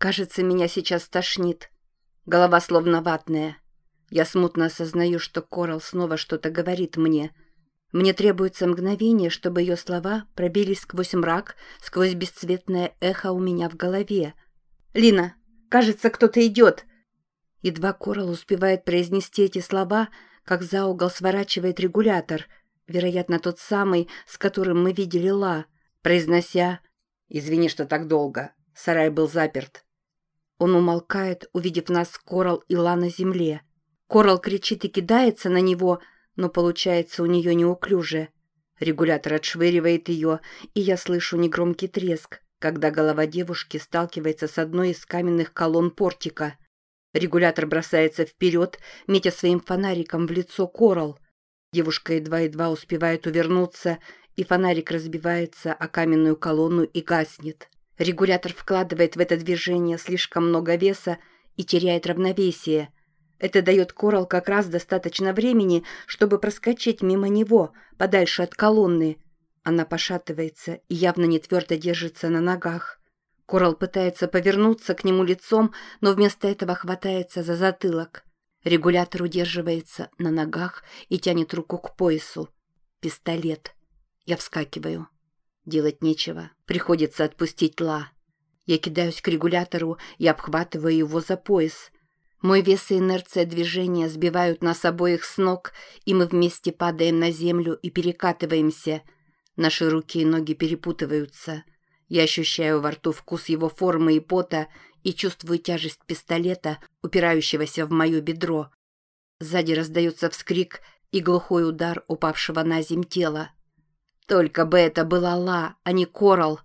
Кажется, меня сейчас тошнит. Голова словно ватная. Я смутно осознаю, что Корал снова что-то говорит мне. Мне требуется мгновение, чтобы ее слова пробились сквозь мрак, сквозь бесцветное эхо у меня в голове. «Лина, кажется, кто-то идет!» Едва Корал успевает произнести эти слова, как за угол сворачивает регулятор, вероятно, тот самый, с которым мы видели Ла, произнося «Извини, что так долго. Сарай был заперт». Он умолкает, увидев нас Корал и Ла на земле. Корал кричит и кидается на него, но получается у нее неуклюже. Регулятор отшвыривает ее, и я слышу негромкий треск, когда голова девушки сталкивается с одной из каменных колонн портика. Регулятор бросается вперед, метя своим фонариком в лицо Корал. Девушка едва-едва успевает увернуться, и фонарик разбивается о каменную колонну и гаснет. Регулятор вкладывает в это движение слишком много веса и теряет равновесие. Это дает Корал как раз достаточно времени, чтобы проскочить мимо него, подальше от колонны. Она пошатывается и явно не твердо держится на ногах. Корал пытается повернуться к нему лицом, но вместо этого хватается за затылок. Регулятор удерживается на ногах и тянет руку к поясу. Пистолет. Я вскакиваю. Делать нечего. Приходится отпустить Ла. Я кидаюсь к регулятору и обхватываю его за пояс. Мой вес и инерция движения сбивают нас обоих с ног, и мы вместе падаем на землю и перекатываемся. Наши руки и ноги перепутываются. Я ощущаю во рту вкус его формы и пота и чувствую тяжесть пистолета, упирающегося в мое бедро. Сзади раздается вскрик и глухой удар упавшего на земь тела. Только бы это была Ла, а не Корал.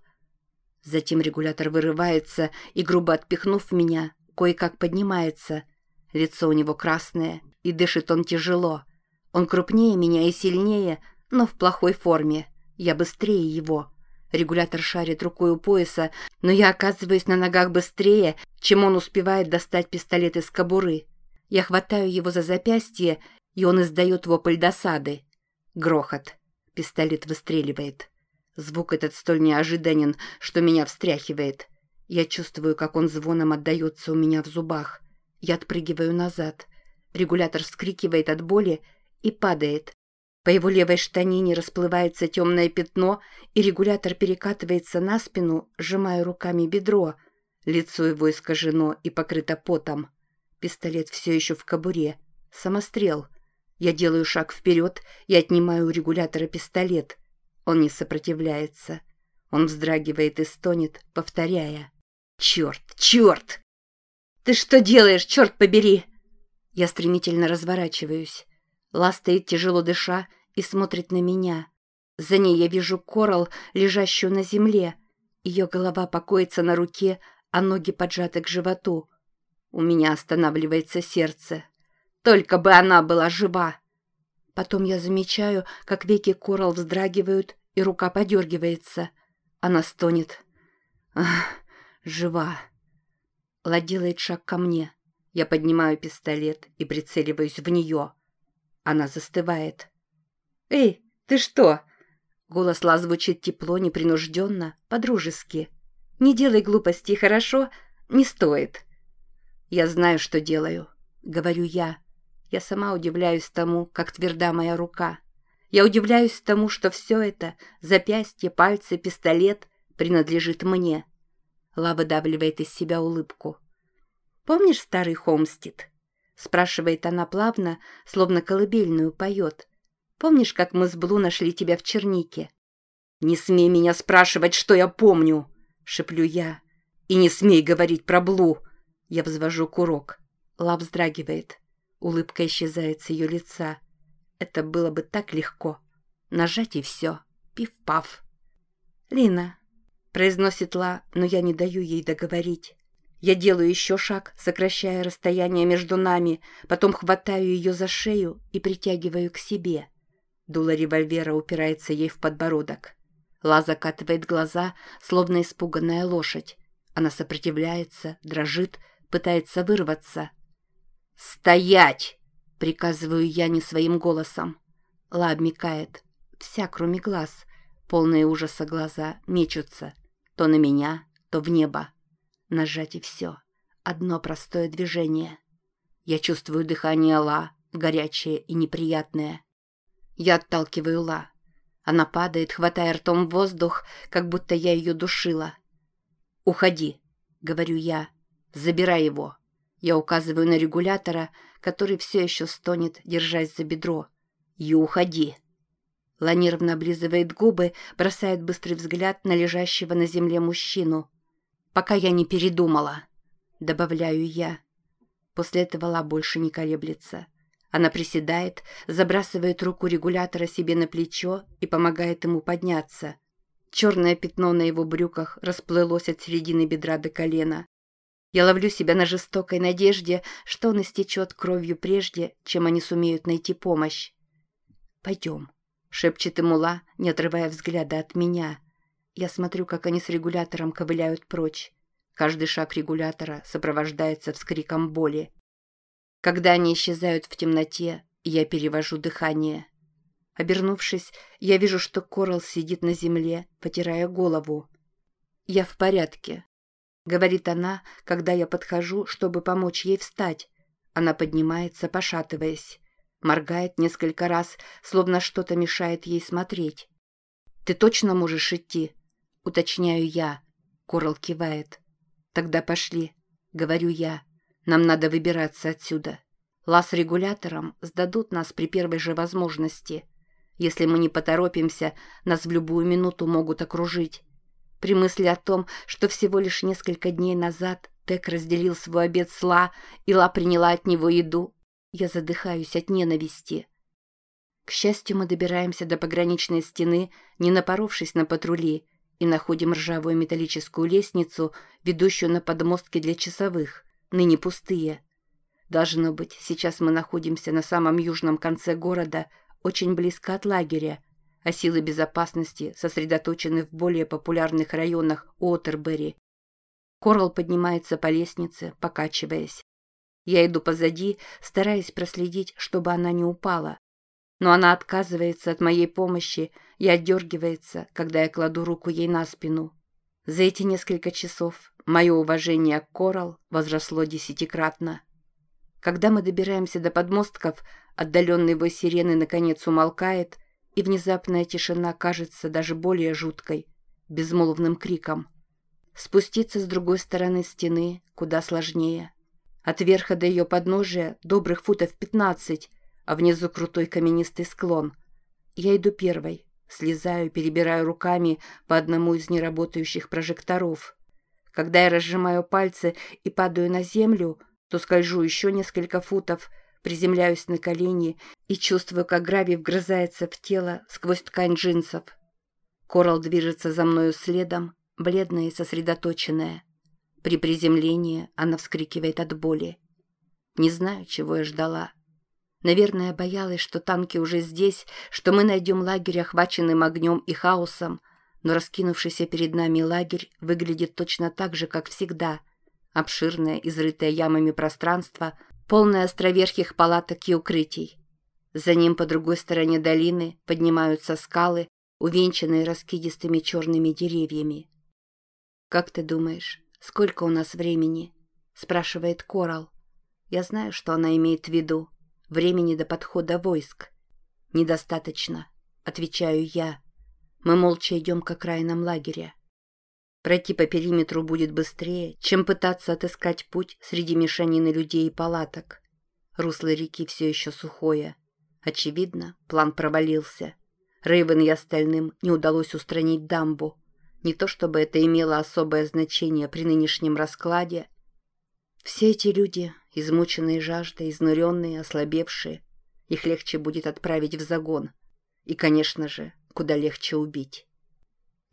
Затем регулятор вырывается и, грубо отпихнув меня, кое-как поднимается. Лицо у него красное, и дышит он тяжело. Он крупнее меня и сильнее, но в плохой форме. Я быстрее его. Регулятор шарит рукой у пояса, но я оказываюсь на ногах быстрее, чем он успевает достать пистолет из кобуры. Я хватаю его за запястье, и он издает вопль досады. Грохот. Пистолет выстреливает. Звук этот столь неожиданен, что меня встряхивает. Я чувствую, как он звоном отдается у меня в зубах. Я отпрыгиваю назад. Регулятор вскрикивает от боли и падает, по его левой штанине расплывается темное пятно, и регулятор перекатывается на спину, сжимая руками бедро. Лицо его искажено и покрыто потом. Пистолет все еще в кобуре. Самострел. Я делаю шаг вперед и отнимаю у регулятора пистолет. Он не сопротивляется. Он вздрагивает и стонет, повторяя. «Черт! Черт!» «Ты что делаешь, черт побери?» Я стремительно разворачиваюсь. Ла стоит тяжело дыша и смотрит на меня. За ней я вижу Корал, лежащую на земле. Ее голова покоится на руке, а ноги поджаты к животу. У меня останавливается сердце. Только бы она была жива. Потом я замечаю, как веки Корал вздрагивают, и рука подергивается. Она стонет. Ах, жива. Ла делает шаг ко мне. Я поднимаю пистолет и прицеливаюсь в нее. Она застывает. «Эй, ты что?» Голос Ла звучит тепло, непринужденно, по-дружески. «Не делай глупостей, хорошо? Не стоит». «Я знаю, что делаю», — говорю я. Я сама удивляюсь тому, как тверда моя рука. Я удивляюсь тому, что все это — запястье, пальцы, пистолет — принадлежит мне. Ла выдавливает из себя улыбку. «Помнишь старый Холмстед?» Спрашивает она плавно, словно колыбельную поет. Помнишь, как мы с Блу нашли тебя в чернике? «Не смей меня спрашивать, что я помню!» — шеплю я. «И не смей говорить про Блу!» Я взвожу курок. Лап вздрагивает. Улыбка исчезает с ее лица. Это было бы так легко. Нажать и все. Пиф-паф. «Лина», — произносит Ла, но я не даю ей договорить. Я делаю еще шаг, сокращая расстояние между нами, потом хватаю ее за шею и притягиваю к себе. Дуло револьвера упирается ей в подбородок. Ла закатывает глаза, словно испуганная лошадь. Она сопротивляется, дрожит, пытается вырваться. «Стоять!» — приказываю я не своим голосом. Ла обмикает. Вся, кроме глаз. Полные ужаса глаза мечутся. То на меня, то в небо. Нажать и все. Одно простое движение. Я чувствую дыхание Ла, горячее и неприятное. Я отталкиваю Ла. Она падает, хватая ртом воздух, как будто я ее душила. «Уходи», — говорю я. «Забирай его». Я указываю на регулятора, который все еще стонет, держась за бедро. «И уходи». Ла нервно облизывает губы, бросает быстрый взгляд на лежащего на земле мужчину. «Пока я не передумала», — добавляю я. После этого Ла больше не колеблется. Она приседает, забрасывает руку регулятора себе на плечо и помогает ему подняться. Черное пятно на его брюках расплылось от середины бедра до колена. Я ловлю себя на жестокой надежде, что он истечет кровью прежде, чем они сумеют найти помощь. «Пойдем», — шепчет Имула, не отрывая взгляда от меня. Я смотрю, как они с регулятором ковыляют прочь. Каждый шаг регулятора сопровождается вскриком боли. Когда они исчезают в темноте, я перевожу дыхание. Обернувшись, я вижу, что Корал сидит на земле, потирая голову. «Я в порядке», — говорит она, когда я подхожу, чтобы помочь ей встать. Она поднимается, пошатываясь. Моргает несколько раз, словно что-то мешает ей смотреть. «Ты точно можешь идти?» — уточняю я. Корал кивает. «Тогда пошли», — говорю я. Нам надо выбираться отсюда. Лаз регулятором сдадут нас при первой же возможности. Если мы не поторопимся, нас в любую минуту могут окружить. При мысли о том, что всего лишь несколько дней назад Тек разделил свой обед с Ла, и Ла приняла от него еду, я задыхаюсь от ненависти. К счастью, мы добираемся до пограничной стены, не напоровшись на патрули, и находим ржавую металлическую лестницу, ведущую на подмостки для часовых ныне пустые. Должно быть, сейчас мы находимся на самом южном конце города, очень близко от лагеря, а силы безопасности сосредоточены в более популярных районах Уотербери. Корал поднимается по лестнице, покачиваясь. Я иду позади, стараясь проследить, чтобы она не упала. Но она отказывается от моей помощи и отдергивается, когда я кладу руку ей на спину. За эти несколько часов мое уважение к Корал возросло десятикратно. Когда мы добираемся до подмостков, отдаленный вой сирены наконец умолкает, и внезапная тишина кажется даже более жуткой, безмолвным криком. Спуститься с другой стороны стены куда сложнее. От верха до ее подножия добрых футов пятнадцать, а внизу крутой каменистый склон. Я иду первой, Слезаю, перебираю руками по одному из неработающих прожекторов. Когда я разжимаю пальцы и падаю на землю, то скольжу еще несколько футов, приземляюсь на колени и чувствую, как гравий вгрызается в тело сквозь ткань джинсов. Корал движется за мною следом, бледная и сосредоточенная. При приземлении она вскрикивает от боли. Не знаю, чего я ждала. Наверное, боялась, что танки уже здесь, что мы найдем лагерь, охваченным огнем и хаосом, но раскинувшийся перед нами лагерь выглядит точно так же, как всегда. Обширное, изрытое ямами пространство, полное островерхих палаток и укрытий. За ним по другой стороне долины поднимаются скалы, увенчанные раскидистыми черными деревьями. «Как ты думаешь, сколько у нас времени?» – спрашивает Корал. Я знаю, что она имеет в виду. Времени до подхода войск. Недостаточно, отвечаю я. Мы молча идем к окраинам лагеря. Пройти по периметру будет быстрее, чем пытаться отыскать путь среди мешанины людей и палаток. Русло реки все еще сухое. Очевидно, план провалился. Рейвен и остальным не удалось устранить дамбу. Не то чтобы это имело особое значение при нынешнем раскладе. Все эти люди измученные жаждой, изнуренные, ослабевшие. Их легче будет отправить в загон. И, конечно же, куда легче убить.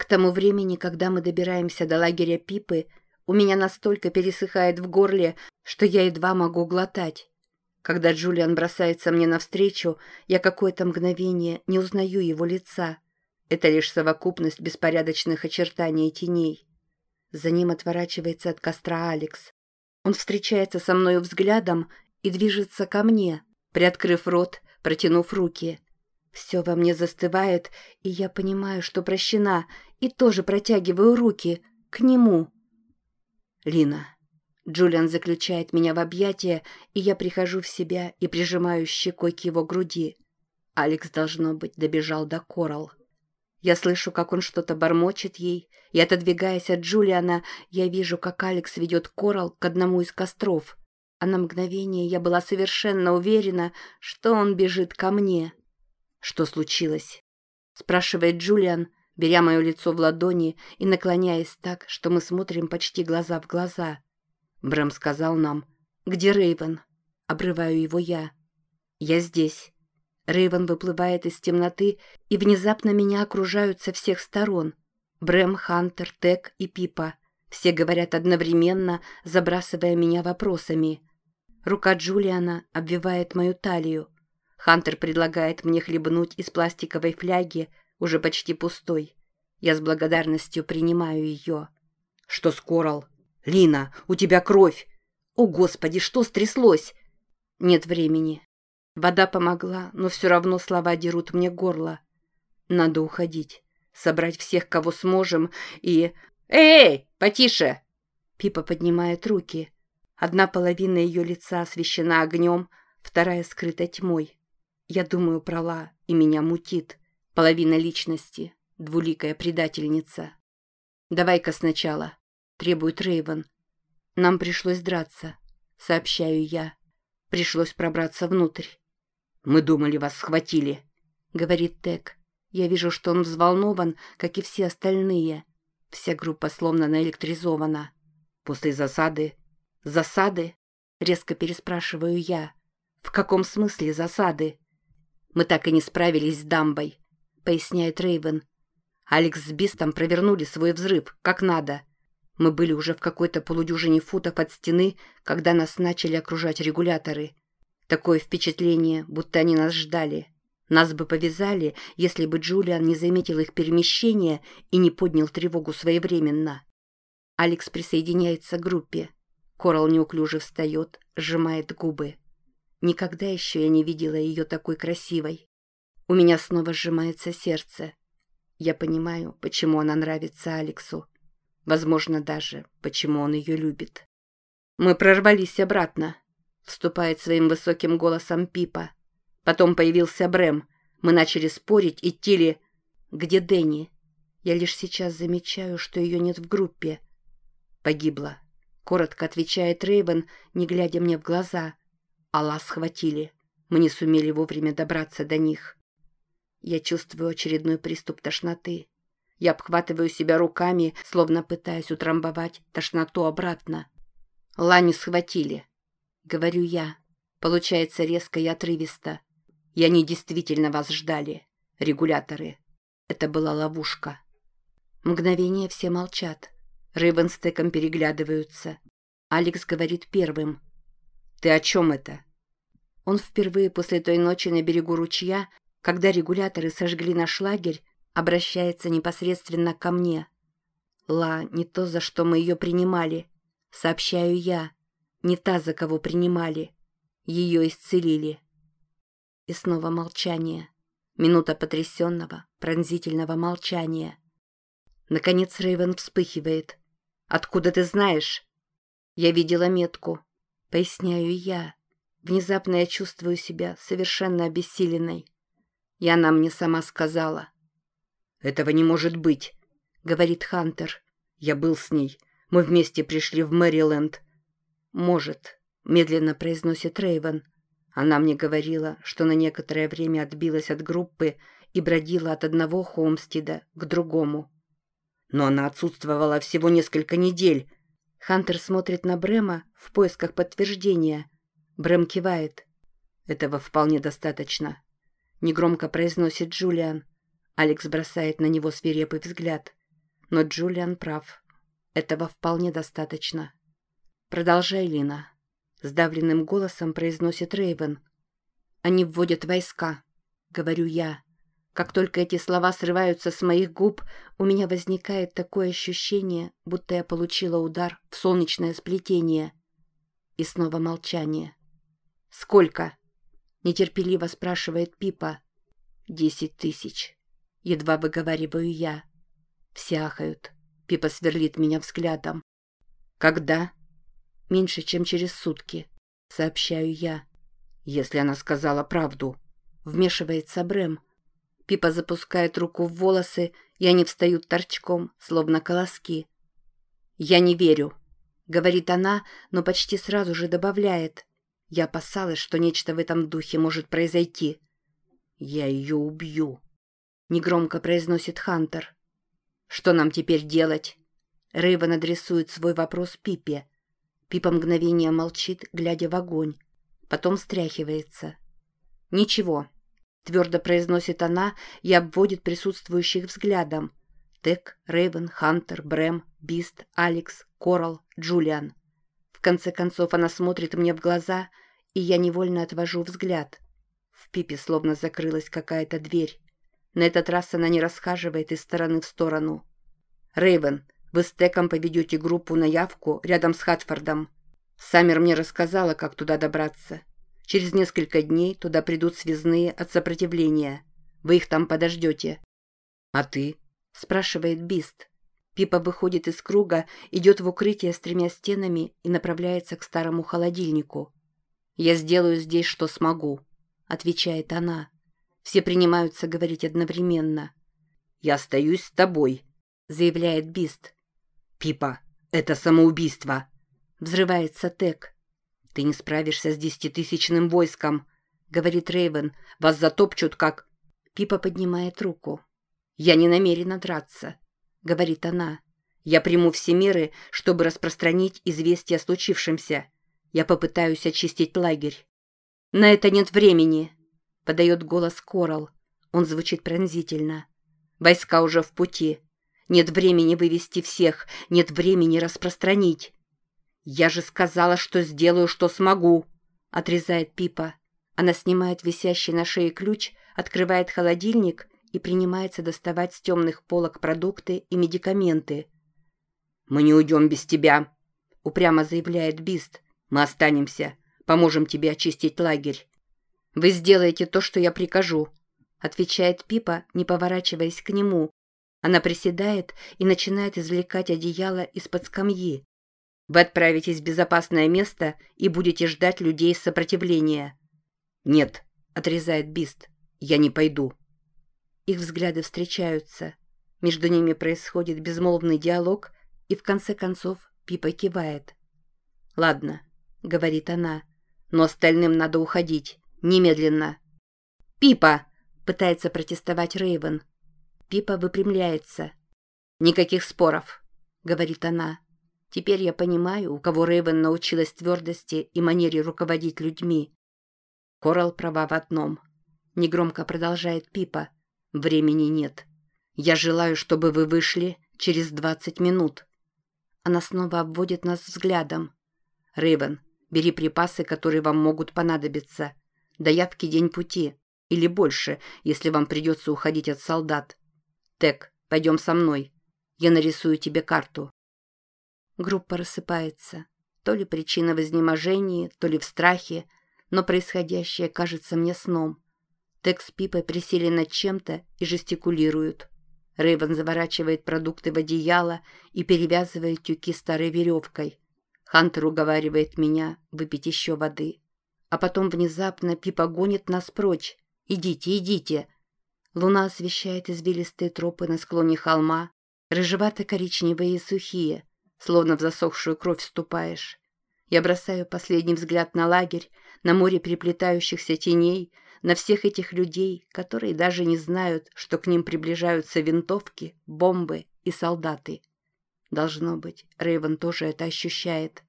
К тому времени, когда мы добираемся до лагеря Пипы, у меня настолько пересыхает в горле, что я едва могу глотать. Когда Джулиан бросается мне навстречу, я какое-то мгновение не узнаю его лица. Это лишь совокупность беспорядочных очертаний и теней. За ним отворачивается от костра Алекс. Он встречается со мною взглядом и движется ко мне, приоткрыв рот, протянув руки. Все во мне застывает, и я понимаю, что прощена, и тоже протягиваю руки к нему. Лина. Джулиан заключает меня в объятия, и я прихожу в себя и прижимаю щекой к его груди. Алекс, должно быть, добежал до Коралл. Я слышу, как он что-то бормочет ей, и, отодвигаясь от Джулиана, я вижу, как Алекс ведет Корал к одному из костров. А на мгновение я была совершенно уверена, что он бежит ко мне. «Что случилось?» — спрашивает Джулиан, беря мое лицо в ладони и наклоняясь так, что мы смотрим почти глаза в глаза. Брэм сказал нам, «Где Рейвен?» Обрываю его я. «Я здесь». Рейвен выплывает из темноты, и внезапно меня окружают со всех сторон. Брэм, Хантер, Тек и Пипа. Все говорят одновременно, забрасывая меня вопросами. Рука Джулиана обвивает мою талию. Хантер предлагает мне хлебнуть из пластиковой фляги, уже почти пустой. Я с благодарностью принимаю ее. «Что с Корал?» «Лина, у тебя кровь!» «О, Господи, что стряслось?» «Нет времени. Вода помогла, но все равно слова дерут мне горло. Надо уходить, собрать всех, кого сможем, и... «Эй, потише!» Пипа поднимает руки. Одна половина ее лица освещена огнем, вторая скрыта тьмой. Я думаю про Ла, и меня мутит. Половина личности, двуликая предательница. «Давай-ка сначала», — требует Рейвен. «Нам пришлось драться», — сообщаю я. Пришлось пробраться внутрь. «Мы думали, вас схватили», — говорит Тек. Я вижу, что он взволнован, как и все остальные. Вся группа словно наэлектризована. После засады... «Засады?» — резко переспрашиваю я. «В каком смысле засады?» «Мы так и не справились с дамбой», — поясняет Рейвен. «Алекс с Бистом провернули свой взрыв, как надо. Мы были уже в какой-то полудюжине футов от стены, когда нас начали окружать регуляторы. Такое впечатление, будто они нас ждали. Нас бы повязали, если бы Джулиан не заметил их перемещение и не поднял тревогу своевременно. Алекс присоединяется к группе. Корал неуклюже встает, сжимает губы. Никогда еще я не видела ее такой красивой. У меня снова сжимается сердце. Я понимаю, почему она нравится Алексу. Возможно, даже, почему он ее любит. Мы прорвались обратно. Вступает своим высоким голосом Пипа. Потом появился Брэм. Мы начали спорить, идти ли... Где Дэнни? Я лишь сейчас замечаю, что ее нет в группе. Погибла. Коротко отвечает Рейвен, не глядя мне в глаза. Алла схватили. Мы не сумели вовремя добраться до них. Я чувствую очередной приступ тошноты. Я обхватываю себя руками, словно пытаясь утрамбовать тошноту обратно. Лани схватили. Говорю я. Получается резко и отрывисто. И они действительно вас ждали. Регуляторы. Это была ловушка. Мгновение все молчат. Рейвен с Теком переглядываются. Алекс говорит первым. «Ты о чем это?» Он впервые после той ночи на берегу ручья, когда регуляторы сожгли наш лагерь, обращается непосредственно ко мне. «Ла, не то, за что мы ее принимали», — сообщаю я не та, за кого принимали. Ее исцелили. И снова молчание. Минута потрясенного, пронзительного молчания. Наконец Рейвен вспыхивает. «Откуда ты знаешь?» «Я видела метку», — поясняю я. Внезапно я чувствую себя совершенно обессиленной. И она мне сама сказала. «Этого не может быть», — говорит Хантер. «Я был с ней. Мы вместе пришли в Мэриленд. «Может», — медленно произносит Рейвен. Она мне говорила, что на некоторое время отбилась от группы и бродила от одного Холмстида к другому. Но она отсутствовала всего несколько недель. Хантер смотрит на Брема в поисках подтверждения. Брэм кивает. Этого вполне достаточно. Негромко произносит Джулиан. Алекс бросает на него свирепый взгляд. Но Джулиан прав. Этого вполне достаточно. «Продолжай, Лина», — сдавленным голосом произносит Рейвен. «Они вводят войска», — говорю я. Как только эти слова срываются с моих губ, у меня возникает такое ощущение, будто я получила удар в солнечное сплетение. И снова молчание. «Сколько?» — нетерпеливо спрашивает Пипа. «Десять тысяч». Едва выговариваю я. Все ахают. Пипа сверлит меня взглядом. Когда? Меньше, чем через сутки, сообщаю я. Если она сказала правду. Вмешивается Брэм. Пипа запускает руку в волосы, и они встают торчком, словно колоски. «Я не верю», — говорит она, но почти сразу же добавляет. Я опасалась, что нечто в этом духе может произойти. «Я ее убью», — негромко произносит Хантер. «Что нам теперь делать?» Рейвен адресует свой вопрос Пипе. Пипа мгновение молчит, глядя в огонь. Потом встряхивается. «Ничего», — твердо произносит она и обводит присутствующих взглядом. Тек, Рейвен, Хантер, Брэм, Бист, Алекс, Корал, Джулиан. Конце концов она смотрит мне в глаза, и я невольно отвожу взгляд. В Пипе словно закрылась какая-то дверь. На этот раз она не расхаживает из стороны в сторону. Рейвен, вы с Теком поведете группу на явку рядом с Хатфордом. Саммер мне рассказала, как туда добраться. Через несколько дней туда придут связные от сопротивления. Вы их там подождете. «А ты?» – спрашивает Бист. Пипа выходит из круга, идет в укрытие с тремя стенами и направляется к старому холодильнику. «Я сделаю здесь, что смогу», – отвечает она. Все принимаются говорить одновременно. «Я остаюсь с тобой», – заявляет Бист. «Пипа, это самоубийство!» Взрывается Тек. «Ты не справишься с десятитысячным войском», — говорит Рейвен. «Вас затопчут, как...» Пипа поднимает руку. «Я не намерена драться», — говорит она. «Я приму все меры, чтобы распространить известие о случившемся. Я попытаюсь очистить лагерь». «На это нет времени», — подает голос Корал. Он звучит пронзительно. «Войска уже в пути. Нет времени вывести всех, нет времени распространить. «Я же сказала, что сделаю, что смогу», — отрезает Пипа. Она снимает висящий на шее ключ, открывает холодильник и принимается доставать с темных полок продукты и медикаменты. «Мы не уйдем без тебя», — упрямо заявляет Бист. «Мы останемся. Поможем тебе очистить лагерь». «Вы сделаете то, что я прикажу», — отвечает Пипа, не поворачиваясь к нему, она приседает и начинает извлекать одеяло из-под скамьи. Вы отправитесь в безопасное место и будете ждать людей сопротивления. «Нет», — отрезает Бист, — «я не пойду». Их взгляды встречаются. Между ними происходит безмолвный диалог, и в конце концов Пипа кивает. «Ладно», — говорит она, — «но остальным надо уходить. Немедленно». «Пипа!» — пытается протестовать Рейвен. Пипа выпрямляется. «Никаких споров», — говорит она. «Теперь я понимаю, у кого Рэйвен научилась твердости и манере руководить людьми». Корал права в одном. Негромко продолжает Пипа. «Времени нет. Я желаю, чтобы вы вышли через двадцать минут». Она снова обводит нас взглядом. «Рэйвен, бери припасы, которые вам могут понадобиться. До явки день пути. Или больше, если вам придется уходить от солдат. Тек, пойдем со мной. Я нарисую тебе карту. Группа рассыпается. То ли причина в изнеможении, то ли в страхе, но происходящее кажется мне сном. Тек с Пипой присели над чем-то и жестикулируют. Рейвен заворачивает продукты в одеяло и перевязывает тюки старой веревкой. Хантер уговаривает меня выпить еще воды. А потом внезапно Пипа гонит нас прочь. «Идите, идите!» Луна освещает извилистые тропы на склоне холма, рыжевато-коричневые и сухие, словно в засохшую кровь вступаешь. Я бросаю последний взгляд на лагерь, на море переплетающихся теней, на всех этих людей, которые даже не знают, что к ним приближаются винтовки, бомбы и солдаты. Должно быть, Рейвен тоже это ощущает.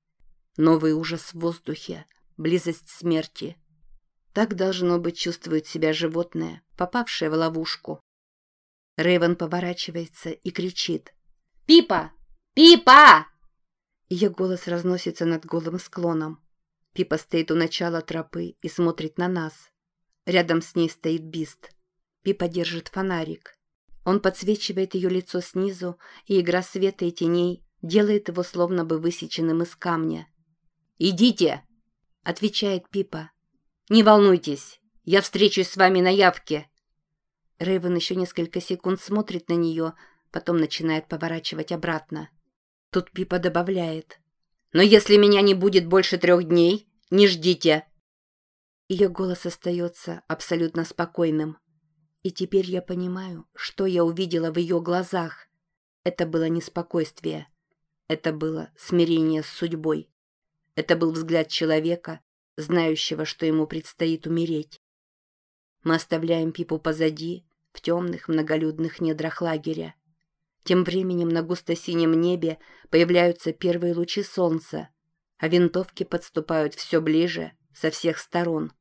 Новый ужас в воздухе, близость смерти — так, должно быть, чувствует себя животное, попавшее в ловушку. Рейвен поворачивается и кричит. «Пипа! Пипа!» Ее голос разносится над голым склоном. Пипа стоит у начала тропы и смотрит на нас. Рядом с ней стоит Бист. Пипа держит фонарик. Он подсвечивает ее лицо снизу, и игра света и теней делает его словно бы высеченным из камня. «Идите!» — отвечает Пипа. «Не волнуйтесь, я встречусь с вами на явке». Рэйвен еще несколько секунд смотрит на нее, потом начинает поворачивать обратно. Тут Пипа добавляет. Но если меня не будет больше трех дней, не ждите!» Ее голос остается абсолютно спокойным. И теперь я понимаю, что я увидела в ее глазах. Это было не спокойствие. Это было смирение с судьбой. Это был взгляд человека, знающего, что ему предстоит умереть. Мы оставляем Пипу позади, в темных многолюдных недрах лагеря. Тем временем на густо-синем небе появляются первые лучи солнца, а винтовки подступают все ближе со всех сторон.